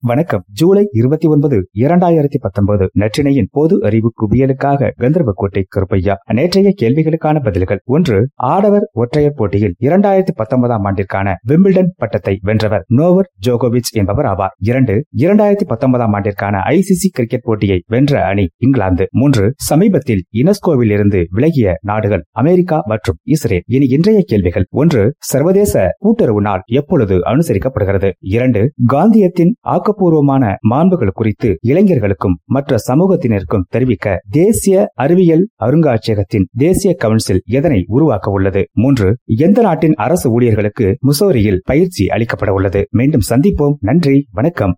வணக்கம். ஜூலை இருபத்தி ஒன்பது இரண்டாயிரத்தி பத்தொன்பது. நற்றினையின் பொது அறிவு குவியலுக்காக கந்தர்வக்கோட்டை கருப்பையா. நேற்றைய கேள்விகளுக்கான பதில்கள். ஒன்று ஆடவர் ஒற்றையர் போட்டியில் இரண்டாயிரத்தி பத்தொன்பதாம் ஆண்டிற்கான விம்பிள்டன் பட்டத்தை வென்றவர் நோவர் ஜோகோவிச் என்பவர் ஆவார். இரண்டு இரண்டாயிரத்தி பத்தொன்பதாம் ஆண்டிற்கான ஐசிசி கிரிக்கெட் போட்டியை வென்ற அணி இங்கிலாந்து. மூன்று சமீபத்தில் யுனெஸ்கோவில் இருந்து விலகிய நாடுகள் அமெரிக்கா மற்றும் இஸ்ரேல். இனி இன்றைய கேள்விகள். ஒன்று சர்வதேச கூட்டுறவு நாள் எப்பொழுது அனுசரிக்கப்படுகிறது? இரண்டு காந்தியத்தின் ஆக்கப்பூர்வமான மாண்புகள் குறித்து இளைஞர்களுக்கும் மற்ற சமூகத்தினருக்கும் தெரிவிக்க தேசிய அறிவியல் அருங்காட்சியகத்தின் தேசிய கவுன்சில் எதனை உருவாக்க உள்ளது? மூன்று எந்த நாட்டின் அரசு ஊழியர்களுக்கு முசோரியில் பயிற்சி அளிக்கப்பட உள்ளது? மீண்டும் சந்திப்போம். நன்றி. வணக்கம்.